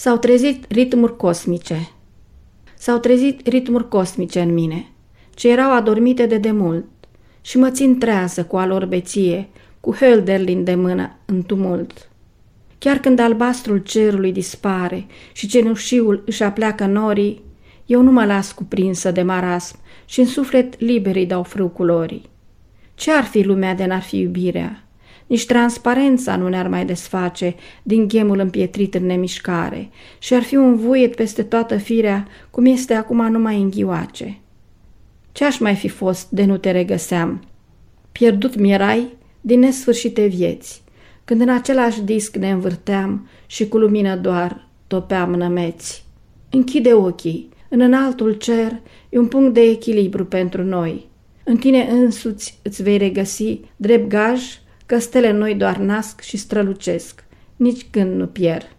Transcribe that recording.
S-au trezit ritmuri cosmice. S-au trezit ritmuri cosmice în mine, ce erau adormite de demult și mă țin trează cu alor beție, cu Hölderlin de mână în tumult. Chiar când albastrul cerului dispare și cenușiul își apleacă norii, eu nu mă las cuprinsă de marasm și în suflet liber îi dau frâu culorii. Ce ar fi lumea de n-ar fi iubirea? Nici transparența nu ne-ar mai desface din ghemul împietrit în nemișcare și ar fi un vuiet peste toată firea, cum este acum numai în ghioace. Ce-aș mai fi fost de nu te regăseam? Pierdut mi-erai din nesfârșite vieți, când în același disc ne învârteam și cu lumină doar topeam nămeți. Închide ochii, în înaltul cer e un punct de echilibru pentru noi. În tine însuți îți vei regăsi drept gaj că stele noi doar nasc și strălucesc, nici când nu pierd.